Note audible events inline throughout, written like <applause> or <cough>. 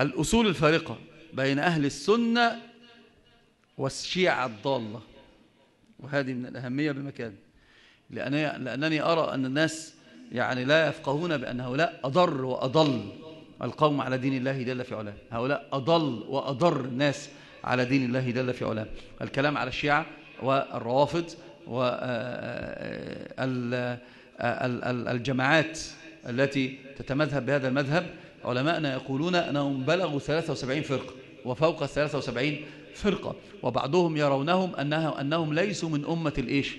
الأصول الفارقة بين أهل السنة والشيعة الضالة وهذه من الأهمية بمكان لأنني أرى أن الناس يعني لا يفقهون بأن هؤلاء أضر وأضل القوم على دين الله جل في علاه. هؤلاء أضل وأضر الناس على دين الله جل في علاه. الكلام على الشيعة والروافض والجماعات التي تتمذهب بهذا المذهب علماءنا يقولون أنهم بلغوا 73 فرقة وفوق 73 فرقة وبعضهم يرونهم أنها أنهم ليسوا من أمة الإيش؟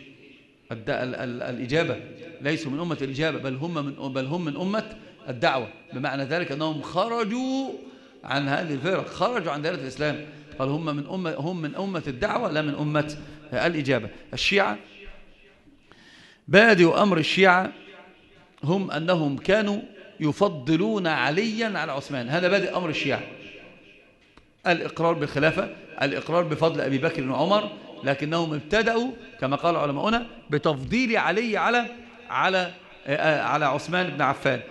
الإجابة. ليسوا من أمة الإجابة بل هم من, بل هم من أمة الدعوة. بمعنى ذلك أنهم خرجوا عن هذه الفرق خرجوا عن دائرة الإسلام. قال هم من أمة, هم من أمة الدعوة لا من أمة الإجابة. الشيعة بادئ أمر الشيعة هم أنهم كانوا يفضلون عليا على عثمان. هذا بادئ أمر الشيعة. الإقرار بالخلافة الإقرار بفضل أبي بكر وعمر لكنهم ابتدأوا كما قال علماؤنا بتفضيل علي على على على عثمان بن عفان.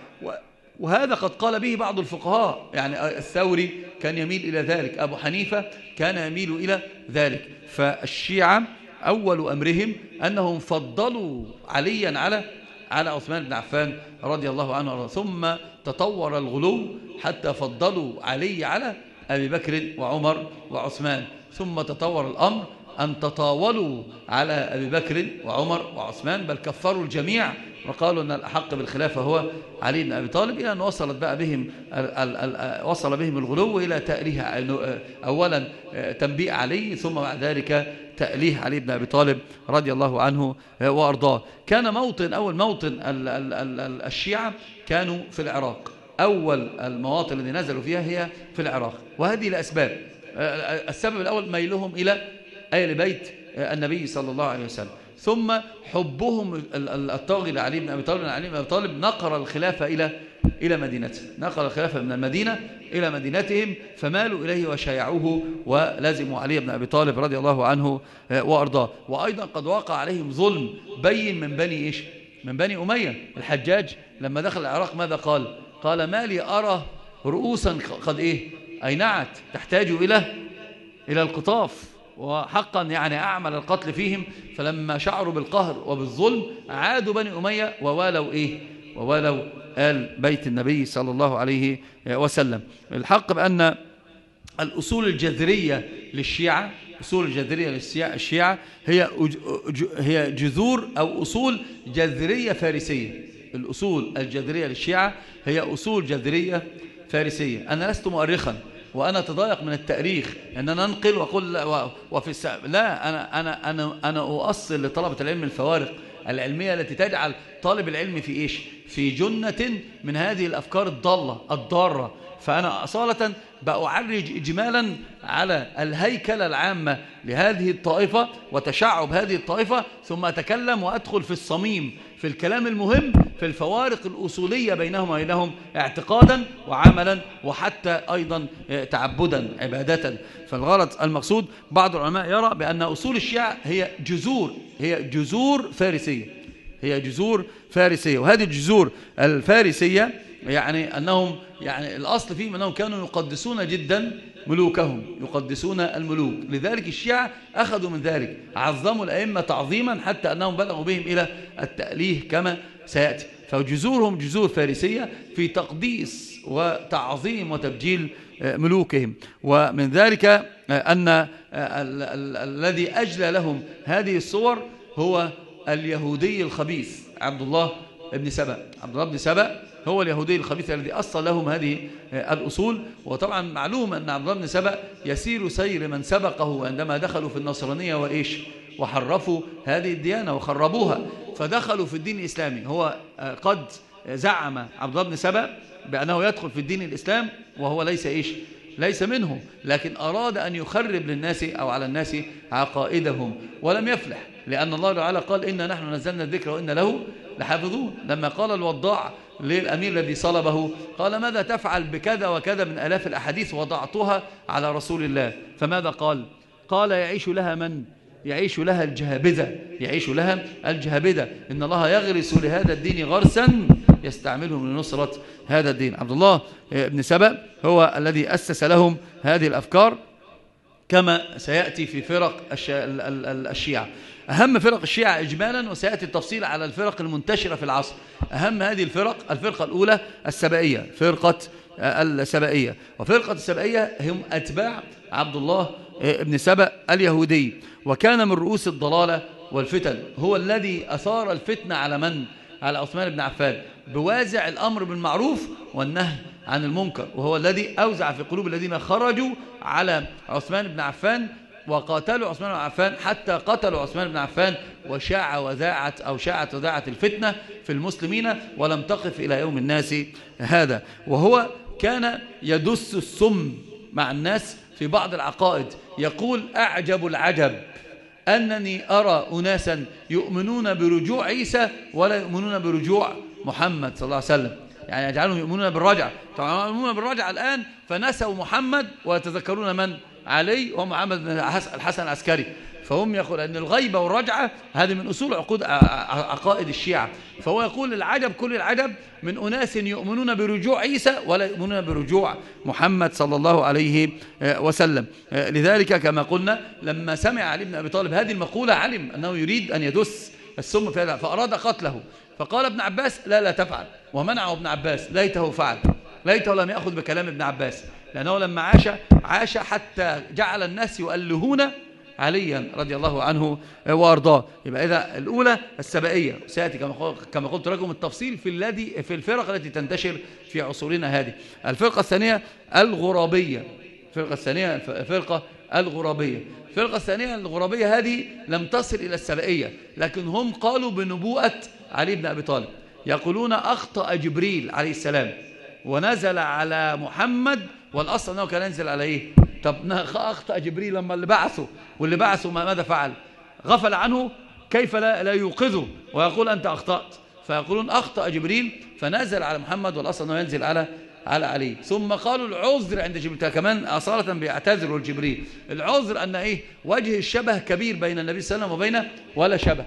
وهذا قد قال به بعض الفقهاء. يعني الثوري كان يميل إلى ذلك. أبو حنيفة كان يميل إلى ذلك. فالشيعة أول أمرهم أنهم فضلوا عليا على على عثمان بن عفان رضي الله عنه ثم تطور الغلو حتى فضلوا علي على أبي بكر وعمر وعثمان. ثم تطور الأمر أن تطاولوا على أبي بكر وعمر وعثمان بل كفروا الجميع وقالوا أن الأحق بالخلافة هو علي بن أبي طالب إلى أن وصلت بقى بهم وصل بهم الغلو إلى تأليه أولا تنبيء علي ثم بعد ذلك تأليه علي بن أبي طالب رضي الله عنه وأرضاه. كان موطن أول موطن الشيعة كانوا في العراق. أول المواطن التي نزلوا فيها هي في العراق. وهذه لأسباب. السبب الأول ميلهم إلى أهل بيت النبي صلى الله عليه وسلم. ثم حبهم الطاغي لعلي بن أبي طالب علي بن أبي طالب نقر الخلافة إلى إلى مدينته. نقل الخلافة من المدينة إلى مدينتهم فمالوا إليه وشايعوه ولازموا علي بن أبي طالب رضي الله عنه وأرضاه. وأيضا قد وقع عليهم ظلم بين من بني إيش؟ من بني أمية الحجاج. لما دخل العراق ماذا قال؟ قال ما لي أرى رؤوسا قد إيه؟ أينعت تحتاج إلى إلى القطاف. وحقا يعني أعمل القتل فيهم فلما شعروا بالقهر وبالظلم عادوا بني أمية ووالوا إيه؟ ووالوا آل بيت النبي صلى الله عليه وسلم. الحق بأن الأصول الجذرية للشيعة أصول الجذرية للشيعة هي هي جذور أو أصول جذرية فارسية. الأصول الجذرية للشيعة هي أصول جذرية فارسية. أنا لست مؤرخا. وأنا أتضايق من التأريخ أن أنا أنقل وأقول وفي الس... لا أنا, أنا, أنا, أنا أؤصل لطلبة العلم الفوارق العلمية التي تجعل طالب العلم في إيش؟ في جنة من هذه الأفكار الضالة الضارة. فأنا أصالة بأعرج إجمالا على الهيكلة العامة لهذه الطائفة وتشعب هذه الطائفة ثم أتكلم وأدخل في الصميم. في الكلام المهم في الفوارق الأصولية بينهم وبينهم اعتقادا وعملا وحتى أيضا تعبدا عبادة. فالغرض المقصود بعض العلماء يرى بأن أصول الشيعة هي جذور هي جذور فارسية هي جذور فارسية. وهذه الجذور الفارسية يعني أنهم يعني الأصل فيهم أنهم كانوا يقدسون جدا ملوكهم يقدسون الملوك. لذلك الشيعة أخذوا من ذلك عظموا الأئمة تعظيما حتى أنهم بلغوا بهم إلى التأليه كما سيأتي. فجذورهم جذور فارسية في تقديس وتعظيم وتبجيل ملوكهم. ومن ذلك أن الذي أجلى لهم هذه الصور هو اليهودي الخبيث عبد الله بن سبأ. عبد الله بن سبأ هو اليهودي الخبيث الذي أصل لهم هذه الأصول. وطبعا معلوم أن عبد الله بن سبأ يسير سير من سبقه عندما دخلوا في النصرانية وإيش؟ وحرفوا هذه الديانة وخربوها. فدخلوا في الدين الإسلامي. هو قد زعم عبد الله بن سبأ بأنه يدخل في الدين الإسلام وهو ليس إيش؟ ليس منه. لكن أراد أن يخرب للناس أو على الناس عقائدهم. ولم يفلح. لأن الله تعالى قال إنا نحن نزلنا الذكر وإن له لحافظون. لما قال الوضاع للأمير الذي صلبه؟ قال ماذا تفعل بكذا وكذا من ألاف الأحاديث وضعتها على رسول الله؟ فماذا قال؟ قال يعيش لها من؟ يعيش لها الجهابذة يعيش لها الجهابذة. إن الله يغرس لهذا الدين غرسا يستعملهم لنصرة هذا الدين. عبد الله بن سبأ هو الذي أسس لهم هذه الأفكار. كما سيأتي في فرق الشيعة. أهم فرق الشيعة إجمالا وسيأتي التفصيل على الفرق المنتشرة في العصر. أهم هذه الفرق الفرقة الأولى السبائية فرقة السبائية. وفرقة السبائية هم أتباع عبد الله بن سبأ اليهودي. وكان من رؤوس الضلالة والفتن. هو الذي أثار الفتنة على من؟ على عثمان بن عفان. بوازع الأمر بالمعروف والنهي عن المنكر وهو الذي أوزع في قلوب الذين خرجوا على عثمان بن عفان وقاتلوا عثمان بن عفان حتى قتلوا عثمان بن عفان وشاع وذاعت أو شاعت وذاعت الفتنة في المسلمين ولم تقف إلى يوم الناس هذا. وهو كان يدس السم مع الناس في بعض العقائد يقول أعجب العجب أنني أرى أناسا يؤمنون برجوع عيسى ولا يؤمنون برجوع محمد صلى الله عليه وسلم. يعني يجعلهم يؤمنون بالرجعة طبعا يؤمنون بالرجعة الآن فنسوا محمد ويتذكرون من؟ علي ومحمد الحسن العسكري. فهم يقول أن الغيبة والرجعة هذه من أصول عقود عقائد الشيعة. فهو يقول العجب كل العجب من أناس يؤمنون برجوع عيسى ولا يؤمنون برجوع محمد صلى الله عليه آه، وسلم. آه، لذلك كما قلنا لما سمع علي بن أبي طالب هذه المقولة علم أنه يريد أن يدس السم في هذا فأراد قتله. فقال ابن عباس لا لا تفعل. ومنعه ابن عباس ليته فعل. ليته لم يأخذ بكلام ابن عباس. لأنه لما عاش عاش حتى جعل الناس يؤلهون عليا رضي الله عنه وأرضاه. يبقى إذا الأولى السبائية. سيأتي كما قلت لكم التفصيل في الذي في الفرق التي تنتشر في عصورنا هذه. الفرقة الثانية الغرابية. الفرقة الثانية الفرقة الغرابية. الفرقة الثانية الغرابية هذه لم تصل إلى السبائية لكن هم قالوا بنبوءة علي بن أبي طالب. يقولون أخطأ جبريل عليه السلام. ونزل على محمد والأصل أنه كان ينزل على إيه؟ طب أخطأ جبريل لما اللي بعثه واللي بعثه ماذا فعل؟ غفل عنه كيف لا, لا يوقظه ويقول أنت أخطأت. فيقولون أخطأ جبريل فنزل على محمد والأصل أنه ينزل على على علي. ثم قالوا العذر عند جبريل. كمان أصالة بيعتذروا لجبريل. العذر أن إيه؟ وجه الشبه كبير بين النبي صلى الله عليه وسلم وبين ولا شبه.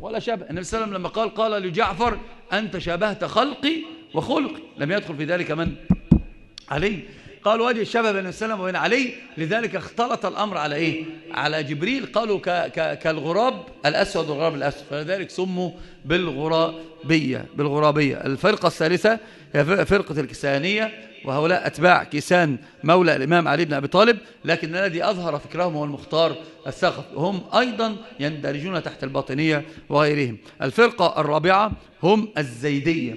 ولا شبه. النبي صلى الله عليه وسلم لما قال قال لجعفر أنت شبهت خلقي وخلقي. لم يدخل في ذلك من؟ علي. قالوا وجه الشبه بين السلام وبين علي لذلك اختلط الأمر على إيه؟ على جبريل. قالوا ك ك كالغراب الأسود والغراب الأسود. فلذلك سموا بالغرابية بالغرابية. الفرقة الثالثة هي فرقة الكسانية وهؤلاء أتباع كيسان مولى الإمام علي بن أبي طالب. لكن الذي أظهر فكرهم هو المختار الثقف وهم أيضا يندرجون تحت الباطنية وغيرهم. الفرقة الرابعة هم الزيدية.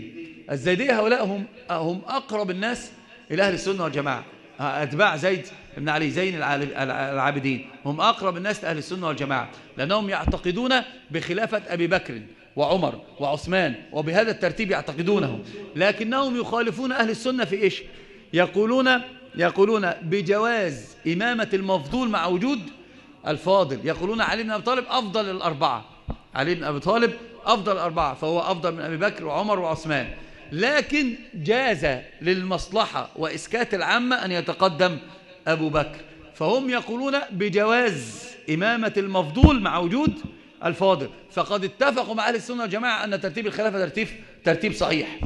الزيدية هؤلاء هم, هم أقرب الناس إلى أهل السنة والجماعة. أتباع زيد بن علي زين العابدين. هم أقرب الناس لأهل السنة والجماعة لأنهم يعتقدون بخلافة أبي بكر وعمر وعثمان وبهذا الترتيب يعتقدونه لكنهم يخالفون أهل السنة في إيش؟ يقولون يقولون بجواز إمامة المفضول مع وجود الفاضل. يقولون علي بن أبي طالب أفضل الأربعة. علي بن أبي طالب أفضل الأربعة فهو أفضل من أبي بكر وعمر وعثمان. لكن جاز للمصلحة وإسكات العامة أن يتقدم أبو بكر. فهم يقولون بجواز إمامة المفضول مع وجود الفاضل. فقد اتفقوا مع أهل السنة والجماعة أن ترتيب الخلافة ترتيب, ترتيب صحيح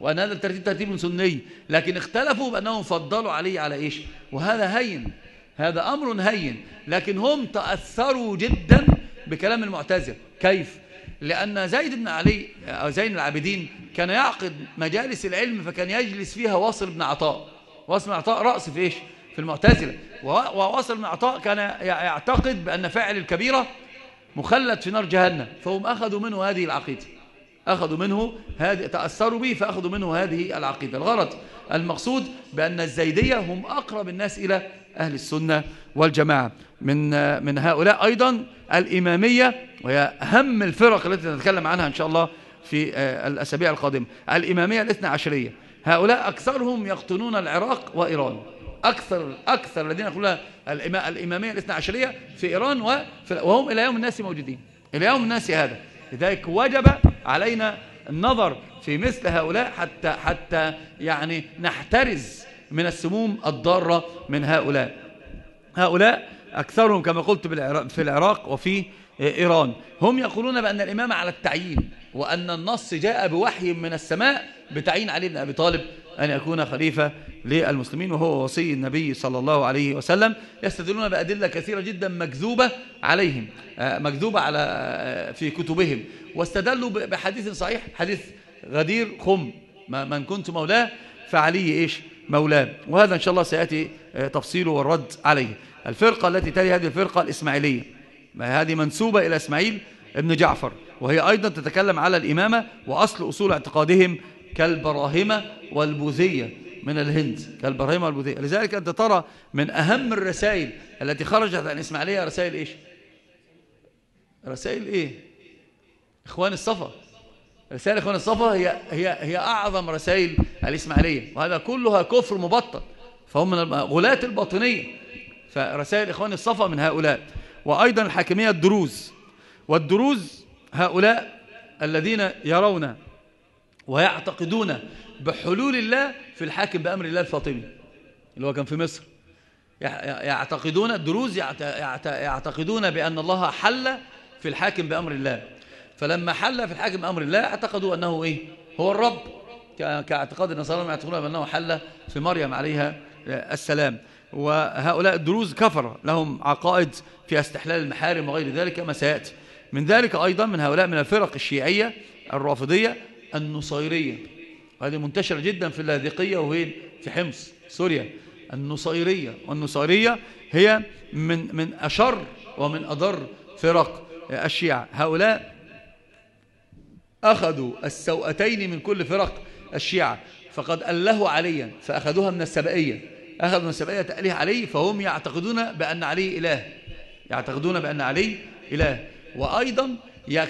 وأن هذا الترتيب ترتيب سني. لكن اختلفوا بأنهم فضلوا عليه على إيش؟ وهذا هين هذا أمر هين. لكن هم تأثروا جدا بكلام المعتزل كيف؟ لأن زيد بن علي أو زين العابدين كان يعقد مجالس العلم فكان يجلس فيها واصل بن عطاء. واصل بن عطاء رأس في إيش؟ في المعتزلة. وواصل بن عطاء كان يعتقد بأن فاعل الكبيرة مخلد في نار جهنم فهم أخذوا منه هذه العقيدة. أخذوا منه هذه تأثروا به فأخذوا منه هذه العقيدة. الغرض المقصود بأن الزيدية هم أقرب الناس إلى أهل السنة والجماعة. من من هؤلاء أيضا الإمامية وهي أهم الفرق التي نتكلم عنها إن شاء الله في آه، الأسابيع القادمة. الإمامية الاثنى عشرية. هؤلاء أكثرهم يقطنون العراق وإيران. أكثر أكثر الذين يقولون الإمامية الاثنى عشرية في إيران وهم إلى يوم الناس موجودين. إلى يوم الناس هذا. لذلك وجب علينا النظر في مثل هؤلاء حتى حتى يعني نحترز من السموم الضارة من هؤلاء. هؤلاء أكثرهم كما قلت في العراق وفي إيران. هم يقولون بأن الإمامة على التعيين وأن النص جاء بوحي من السماء بتعيين علي بن أبي طالب أن يكون خليفة للمسلمين وهو وصي النبي صلى الله عليه وسلم. يستدلون بأدلة كثيرة جدا مكذوبة عليهم آه، مكذوبة على آه، في كتبهم. واستدلوا بحديث صحيح حديث غدير خم من كنت مولاه فعلي إيش؟ مولاه. وهذا إن شاء الله سيأتي آه، تفصيله والرد عليه. الفرقة التي تلي هذه الفرقة الإسماعيلية. هذه منسوبة إلى إسماعيل ابن جعفر وهي أيضا تتكلم على الإمامة وأصل أصول اعتقادهم كالبراهمة والبوذية من الهند. كالبراهمة والبوذية. لذلك أنت ترى من أهم الرسائل التي خرجت عن الإسماعيلية رسائل إيش؟ رسائل إيه؟ إخوان الصفا. رسائل إخوان الصفا هي, هي, هي أعظم رسائل الإسماعيلية وهذا كلها كفر مبطل. فهم من غلاة الباطنية. فرسائل إخوان الصفا من هؤلاء وأيضا الحاكمية الدروز. والدروز هؤلاء الذين يرون ويعتقدون بحلول الله في الحاكم بأمر الله الفاطمي اللي هو كان في مصر. يعتقدون الدروز يعتقدون بأن الله حل في الحاكم بأمر الله. فلما حل في الحاكم بأمر الله اعتقدوا أنه إيه؟ هو الرب كاعتقاد النصارى يعتقدون بأنه حل في مريم عليها السلام. وهؤلاء الدروز كفر لهم عقائد في استحلال المحارم وغير ذلك كما سيأتي. من ذلك أيضا من هؤلاء من الفرق الشيعية الرافضية النصيرية. وهذه منتشرة جدا في اللاذقية وهي في حمص سوريا. النصيرية والنصيرية هي من, من أشر ومن أضر فرق الشيعة. هؤلاء أخذوا السوءتين من كل فرق الشيعة فقد أله عليا فأخذوها من السبائية أخذوا من السبائية تأليه علي فهم يعتقدون بأن علي إله. يعتقدون بأن علي إله. وأيضا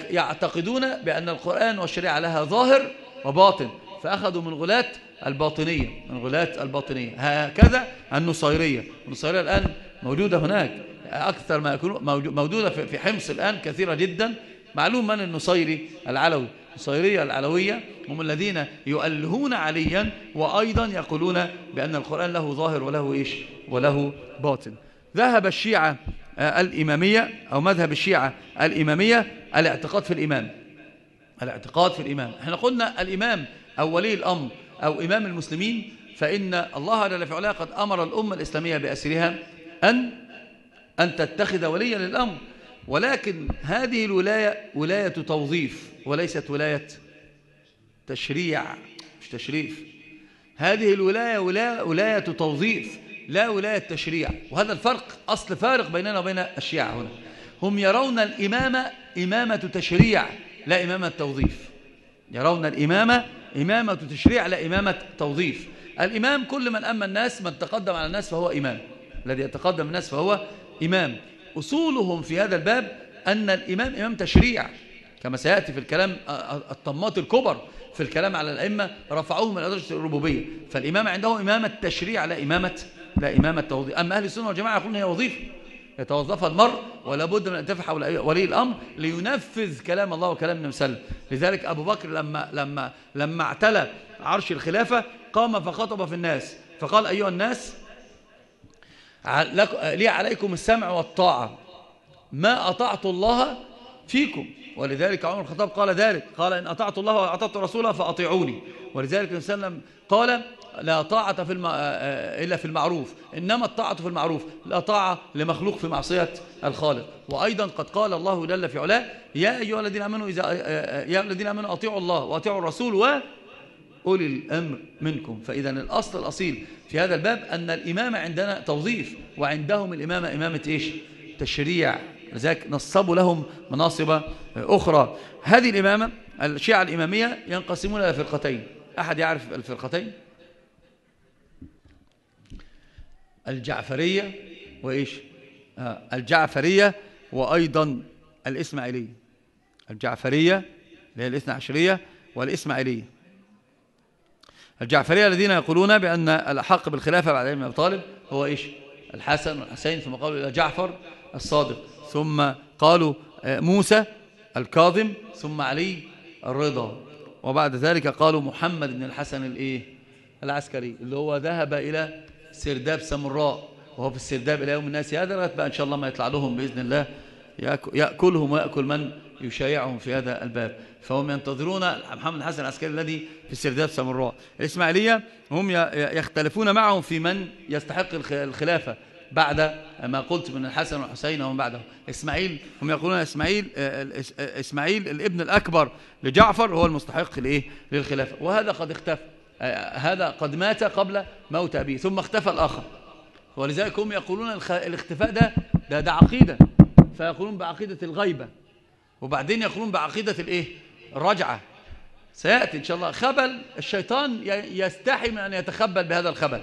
يعتقدون بأن القرآن والشريعة لها ظاهر وباطن. فأخذوا من غلاة الباطنية من غلاة الباطنية. هكذا النصيرية. النصيرية الآن موجودة هناك. أكثر ما يكون موجودة في حمص الآن كثيرة جدا. معلوم من النصيري العلوي. النصيرية العلوية هم الذين يؤلهون عليا وأيضا يقولون بأن القرآن له ظاهر وله إيش؟ وله باطن. ذهب الشيعة الإمامية أو مذهب الشيعة الإمامية الاعتقاد في الإمام. الاعتقاد في الإمام. إحنا قلنا الإمام أو ولي الأمر أو إمام المسلمين فإن الله جل في علاه قد أمر الأمة الإسلامية بأسرها أن أن تتخذ وليا للأمر. ولكن هذه الولاية ولاية توظيف وليست ولاية تشريع مش تشريف. هذه الولاية ولاية توظيف لا ولاية تشريع. وهذا الفرق أصل فارق بيننا وبين الشيعة هنا. هم يرون الإمامة إمامة تشريع لا إمامة توظيف. يرون الإمامة إمامة تشريع لا إمامة توظيف. الإمام كل من أما الناس من تقدم على الناس فهو إمام. الذي يتقدم الناس فهو إمام. أصولهم في هذا الباب أن الإمام إمام تشريع كما سيأتي في الكلام الطمات الكبر في الكلام على الأئمة رفعوهم من درجة الربوبية. فالإمام عنده إمامة تشريع لا إمامة لا إمامة توظيف. أما أهل السنة والجماعة يقولون هي وظيفة. يتوظفها المرء ولا بد من أن تفح ولي الأمر لينفذ كلام الله وكلام النبي صلى لذلك أبو بكر لما, لما, لما اعتلى عرش الخلافة قام فخطب في الناس. فقال أيها الناس لي عليكم السمع والطاعة. ما أطعت الله فيكم. ولذلك عمر الخطاب قال ذلك. قال إن أطعت الله وأطعت رسوله فأطيعوني. ولذلك الإنسان قال لا طاعة في الم... إلا في المعروف. إنما الطاعة في المعروف. لا طاعة لمخلوق في معصية الخالق. وأيضا قد قال الله جل في علاه يا أيها الذين آمنوا إذا يا الذين آمنوا أطيعوا الله وأطيعوا الرسول وأولي الأمر منكم. فإذا الأصل الأصيل في هذا الباب أن الإمامة عندنا توظيف وعندهم الإمامة إمامة إيش؟ تشريع. لذلك نصبوا لهم مناصب أخرى. هذه الإمامة الشيعة الإمامية ينقسمون إلى فرقتين. أحد يعرف الفرقتين؟ الجعفرية وإيش؟ آه الجعفرية وأيضا الإسماعيلية. الجعفرية اللي هي الإثنى عشرية والإسماعيلية. الجعفرية الذين يقولون بأن الأحق بالخلافة بعد ابن أبي طالب هو إيش؟ الحسن والحسين ثم قالوا إلى جعفر الصادق ثم قالوا آه، موسى الكاظم ثم علي الرضا. وبعد ذلك قالوا محمد بن الحسن الإيه؟ العسكري اللي هو ذهب إلى سرداب سمراء. وهو في السرداب إلى يوم الناس هذا لغاية بقى إن شاء الله ما يطلع لهم بإذن الله يأكلهم ويأكل من يشايعهم في هذا الباب. فهم ينتظرون محمد الحسن العسكري الذي في السرداب سامراء الإسماعيلية هم يختلفون معهم في من يستحق الخلافة بعد ما قلت من الحسن والحسين ومن بعده. إسماعيل هم يقولون إسماعيل إسماعيل الابن الأكبر لجعفر هو المستحق لإيه؟ للخلافة. وهذا قد اختفى. هذا قد مات قبل موت أبيه ثم اختفى الآخر. ولذلك هم يقولون الاختفاء ده ده, ده عقيدة. فيقولون بعقيدة الغيبة. وبعدين يقولون بعقيدة الإيه؟ الرجعة سيأتي إن شاء الله خبل. الشيطان يستحي من أن يتخبل بهذا الخبل.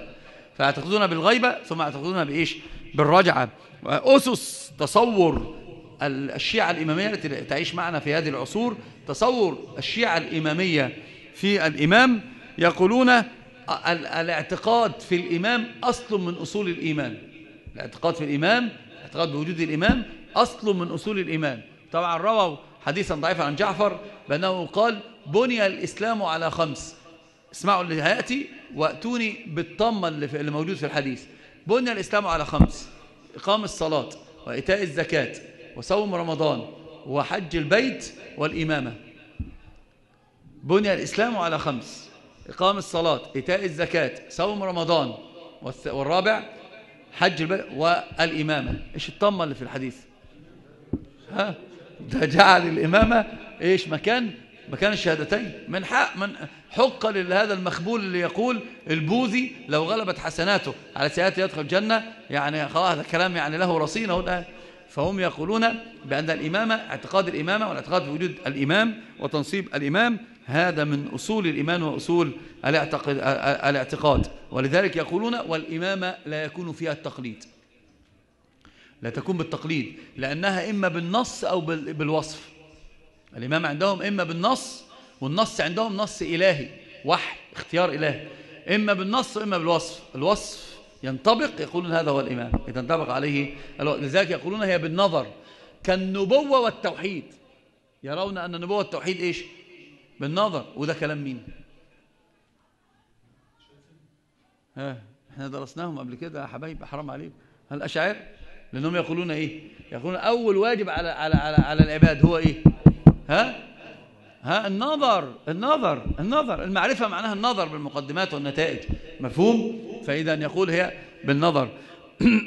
فيعتقدون بالغيبة ثم يعتقدون بإيش؟ بالرجعة. أسس تصور الشيعة الإمامية التي تعيش معنا في هذه العصور. تصور الشيعة الإمامية في الإمام. يقولون الاعتقاد في الإمام أصل من أصول الإيمان. الاعتقاد في الإمام الاعتقاد بوجود الإمام أصل من أصول الإيمان. طبعا رووا حديثا ضعيفا عن جعفر بأنه قال بني الإسلام على خمس. اسمعوا اللي هيأتي وأتوني بالطمة اللي موجود في الحديث. بني الإسلام على خمس. إقام الصلاة وإيتاء الزكاة وصوم رمضان وحج البيت والإمامة. بني الإسلام على خمس. إقام الصلاة إيتاء الزكاة صوم رمضان والرابع حج البيت والإمامة. إيش الطمة اللي في الحديث؟ ها؟ ده جعل الإمامة إيش؟ مكان مكان الشهادتين. من حق من حق لهذا المخبول اللي يقول البوذي لو غلبت حسناته على سيئاته يدخل الجنة يعني خلاص هذا كلام يعني له رصينة الآن فهم يقولون بأن الإمامة اعتقاد الإمامة والاعتقاد بوجود الإمام وتنصيب الإمام هذا من أصول الإيمان وأصول الاعتقاد. ولذلك يقولون والإمامة لا يكون فيها التقليد. لا تكون بالتقليد لأنها إما بالنص أو بالوصف. الإمام عندهم إما بالنص والنص عندهم نص إلهي وحي اختيار إلهي. إما بالنص وإما بالوصف. الوصف ينطبق يقولون هذا هو الإمام. ينطبق عليه لذلك يقولون هي بالنظر. كالنبوة والتوحيد. يرون أن النبوة والتوحيد إيش؟ بالنظر. وده كلام مين؟ ها إحنا درسناهم قبل كده يا حبايب حرام عليكم. الأشاعر لأنهم يقولون إيه؟ يقولون أول واجب على, على, على, على العباد هو إيه؟ ها؟ ها؟ النظر النظر النظر. المعرفة معناها النظر بالمقدمات والنتائج. مفهوم؟ فإذا يقول هي بالنظر.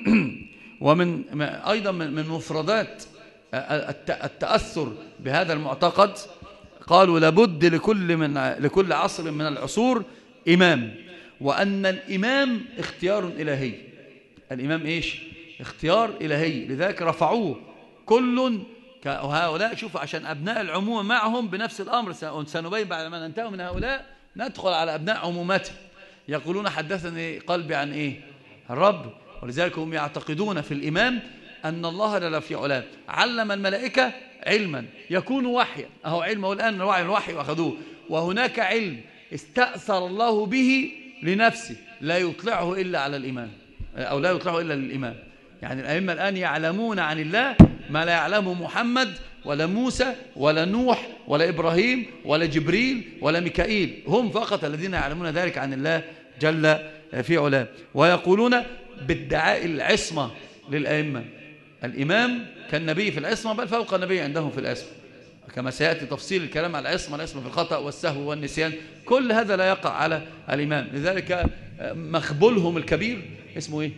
<clears throat> ومن أيضا من مفردات التأثر بهذا المعتقد قالوا لابد لكل من لكل عصر من العصور إمام. وأن الإمام اختيار إلهي. الإمام إيش؟ اختيار إلهي لذلك رفعوه. كل هؤلاء شوفوا عشان أبناء العمومة معهم بنفس الأمر. سنبين بعد ما ننتهي من هؤلاء ندخل على أبناء عمومته يقولون حدثني قلبي عن إيه؟ الرب. ولذلك هم يعتقدون في الإمام أن الله جل في علاه علم الملائكة علما. يكون وحيا. أهو علمه الآن وعي الوحي وأخذوه وهناك علم استأثر الله به لنفسه. لا يطلعه إلا على الإمام أو لا يطلعه إلا للإمام. يعني الأئمة الآن يعلمون عن الله ما لا يعلمه محمد ولا موسى ولا نوح ولا إبراهيم ولا جبريل ولا ميكائيل. هم فقط الذين يعلمون ذلك عن الله جل في علاه. ويقولون بادعاء العصمة للأئمة. الإمام كالنبي في العصمة بل فوق النبي عندهم في العصمة. كما سيأتي تفصيل الكلام على العصمة العصمة في الخطأ والسهو والنسيان. كل هذا لا يقع على الإمام. لذلك مخبولهم الكبير اسمه إيه؟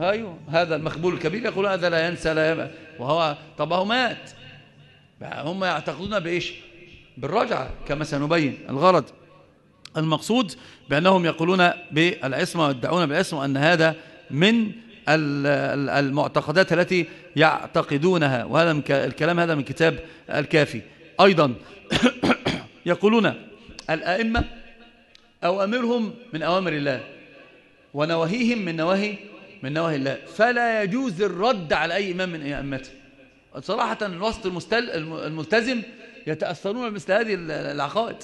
أيوه هذا المخبول الكبير يقول هذا لا ينسى لا يبقى وهو طب هو مات. هم يعتقدون بإيش؟ بالرجعة كما سنبين الغرض. المقصود بأنهم يقولون بالعصمة ويدعون بالعصمة أن هذا من المعتقدات التي يعتقدونها. وهذا الكلام هذا من كتاب الكافي. أيضا <coughs> يقولون الأئمة أوامرهم من أوامر الله ونواهيهم من نواهي من نواهي الله. فلا يجوز الرد على أي إمام من أئمته. صراحة الوسط الملتزم يتأثرون بمثل هذه العقائد.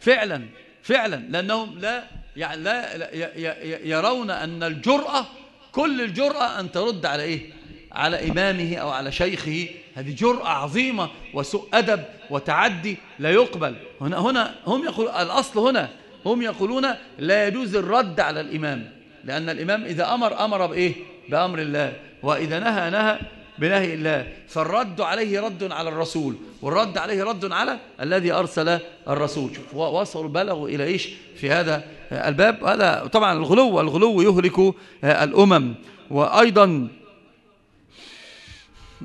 فعلا فعلا لأنهم لا يعني لا يرون أن الجرأة كل الجرأة أن ترد على إيه؟ على إمامه أو على شيخه. هذه جرأة عظيمة وسوء أدب وتعدي لا يقبل. هنا, هنا هم يقول الأصل هنا هم يقولون لا يجوز الرد على الإمام. لأن الإمام إذا أمر أمر بإيه؟ بأمر الله. وإذا نهى نهى بنهي الله. فالرد عليه رد على الرسول والرد عليه رد على الذي أرسل الرسول. شوف وصلوا بلغوا إلى إيش؟ في هذا الباب. هذا طبعا الغلو الغلو يهلك الأمم. وأيضا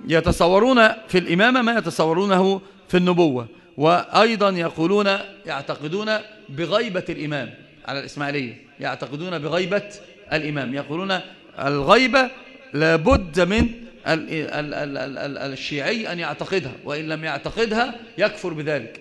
يتصورون في الإمامة ما يتصورونه في النبوة. وأيضا يقولون يعتقدون بغيبة الإمام. على الإسماعيلية يعتقدون بغيبة الإمام. يقولون الغيبة لابد من الشيعي أن يعتقدها وإن لم يعتقدها يكفر بذلك.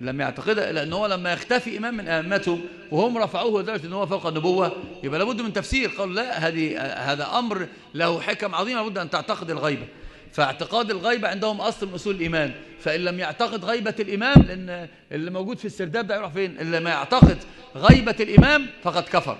لم يعتقدها لأنه لما يختفي إمام من أئمتهم وهم رفعوه لدرجة أنه فوق النبوة يبقى لابد من تفسير. قالوا لا هذه هذا أمر له حكم عظيمة لابد أن تعتقد الغيبة. فاعتقاد الغيبة عندهم أصل من أصول الإيمان. فإن لم يعتقد غيبة الإمام لأن اللي موجود في السرداب ده يروح فين؟ اللي ما يعتقد غيبة الإمام فقد كفر.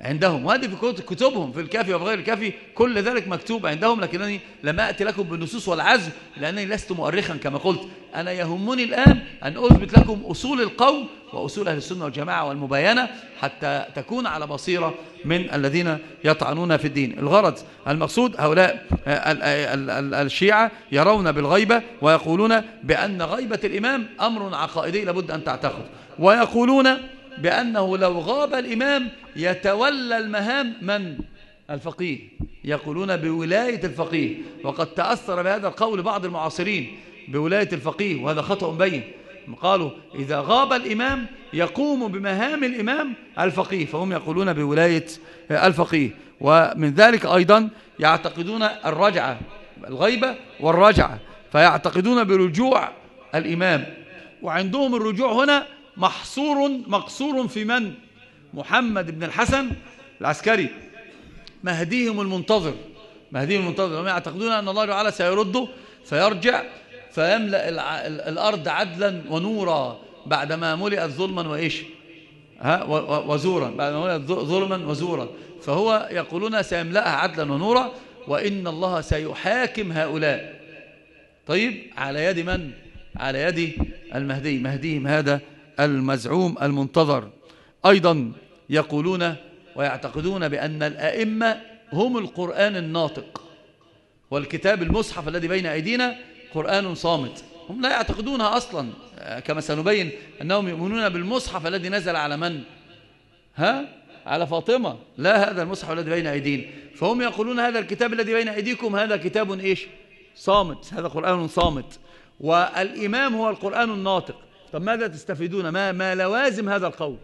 عندهم. وهذه في كتبهم في الكافي وغير الكافي. كل ذلك مكتوب عندهم لكنني لم أتي لكم بالنصوص والعزم لأنني لست مؤرخا كما قلت. أنا يهمني الآن أن أثبت لكم أصول القول وأصول أهل السنة والجماعة والمباينة حتى تكون على بصيرة من الذين يطعنون في الدين. الغرض المقصود هؤلاء الشيعة يرون بالغيبة ويقولون بأن غيبة الإمام أمر عقائدي لابد أن تعتقد. ويقولون بأنه لو غاب الإمام يتولى المهام من؟ الفقيه. يقولون بولاية الفقيه. وقد تأثر بهذا القول بعض المعاصرين بولاية الفقيه وهذا خطأ بين. قالوا إذا غاب الإمام يقوم بمهام الإمام الفقيه فهم يقولون بولاية الفقيه. ومن ذلك أيضا يعتقدون الرجعة الغيبة والرجعة فيعتقدون برجوع الإمام. وعندهم الرجوع هنا محصور مقصور في من؟ محمد بن الحسن العسكري. مهديهم المنتظر. مهديهم المنتظر. هم يعتقدون أن الله تعالى سيرده فيرجع فيملأ الأرض عدلا ونورا بعدما ملئت ظلما وإيش؟ ها؟ وزورا. بعدما ملئت ظلما وزورا. فهو يقولون سيملأها عدلا ونورا وإن الله سيحاكم هؤلاء. طيب على يد من؟ على يد المهدي. مهديهم هذا المزعوم المنتظر. أيضا يقولون ويعتقدون بأن الأئمة هم القرآن الناطق والكتاب المصحف الذي بين أيدينا قرآن صامت. هم لا يعتقدونها أصلا كما سنبين أنهم يؤمنون بالمصحف الذي نزل على من؟ ها؟ على فاطمة. لا هذا المصحف الذي بين أيدينا. فهم يقولون هذا الكتاب الذي بين أيديكم هذا كتاب إيش؟ صامت. هذا قرآن صامت. والإمام هو القرآن الناطق. طب ماذا تستفيدون؟ ما, ما لوازم هذا القول؟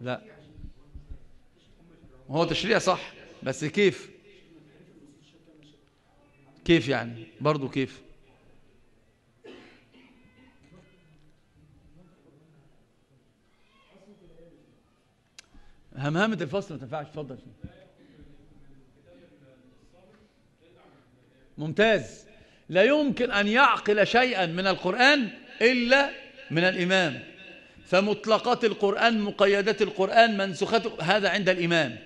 لا. هو تشريع صح بس كيف؟ كيف يعني؟ برضو كيف؟ همهمة الفصل ما تنفعش تفضل ممتاز. لا يمكن أن يعقل شيئا من القرآن إلا من الإمام. فمطلقات القرآن مقيدات القرآن منسوخات هذا عند الإمام.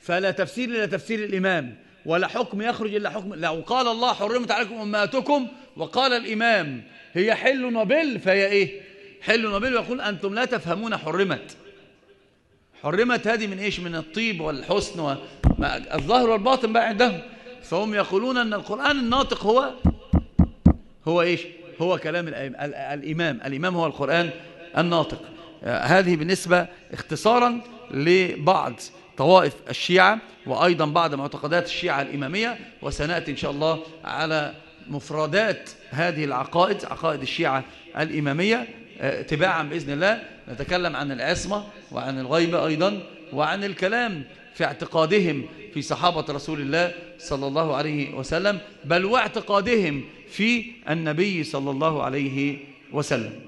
فلا تفسير إلا تفسير الإمام ولا حكم يخرج إلا حكم. لو قال الله حرمت عليكم أمهاتكم وقال الإمام هي حل وبل فهي إيه؟ حل وبل ويقول أنتم لا تفهمون حرمت. حرمت هذه من إيش؟ من الطيب والحسن والظاهر والباطن بقى عندهم. فهم يقولون أن القرآن الناطق هو هو إيش؟ هو كلام الإمام. الإمام هو القرآن الناطق. آه، هذه بالنسبة اختصارا لبعض طوائف الشيعة وأيضا بعض معتقدات الشيعة الإمامية وسنأتي إن شاء الله على مفردات هذه العقائد عقائد الشيعة الإمامية. آه، تباعا بإذن الله نتكلم عن العصمة وعن الغيبة أيضا وعن الكلام في اعتقادهم في صحابة رسول الله صلى الله عليه وسلم بل واعتقادهم في النبي صلى الله عليه وسلم.